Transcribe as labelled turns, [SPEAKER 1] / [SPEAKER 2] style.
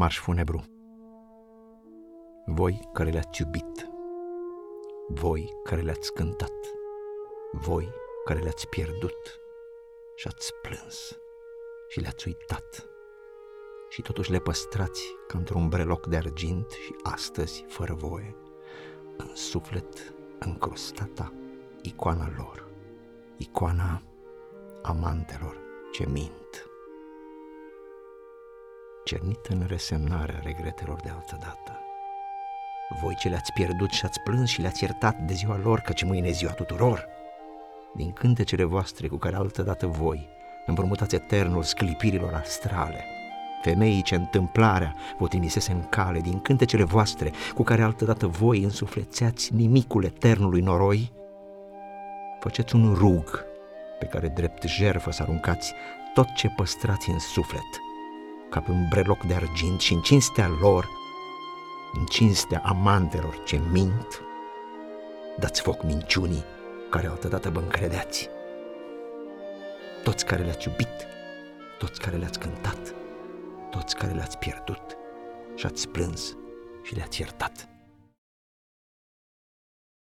[SPEAKER 1] Marș funebru. Voi care le-ați iubit Voi care le-ați cântat Voi care le-ați pierdut Și ați plâns Și le-ați uitat Și totuși le păstrați ca într-un breloc de argint Și astăzi, fără voie În suflet încrustata icoana lor Icoana amantelor ce mint cernită în resemnarea regretelor de altă dată. Voi ce le-ați pierdut și ați plâns și le-ați iertat de ziua lor, căci mâine e ziua tuturor. Din cântecele voastre cu care altădată voi împrumutați eternul sclipirilor astrale, femeii ce întâmplarea vă trimisese în cale, din cântecele voastre cu care altădată voi însuflețeați nimicul eternului noroi, făceți un rug pe care drept jerfă să aruncați tot ce păstrați în suflet – ca pe un breloc de argint și în cinstea lor, în cinstea amantelor ce mint, dați foc minciunii care altădată vă încredeați. Toți care le-ați iubit, toți care le-ați cântat, toți care le-ați pierdut și ați plâns și le-ați iertat.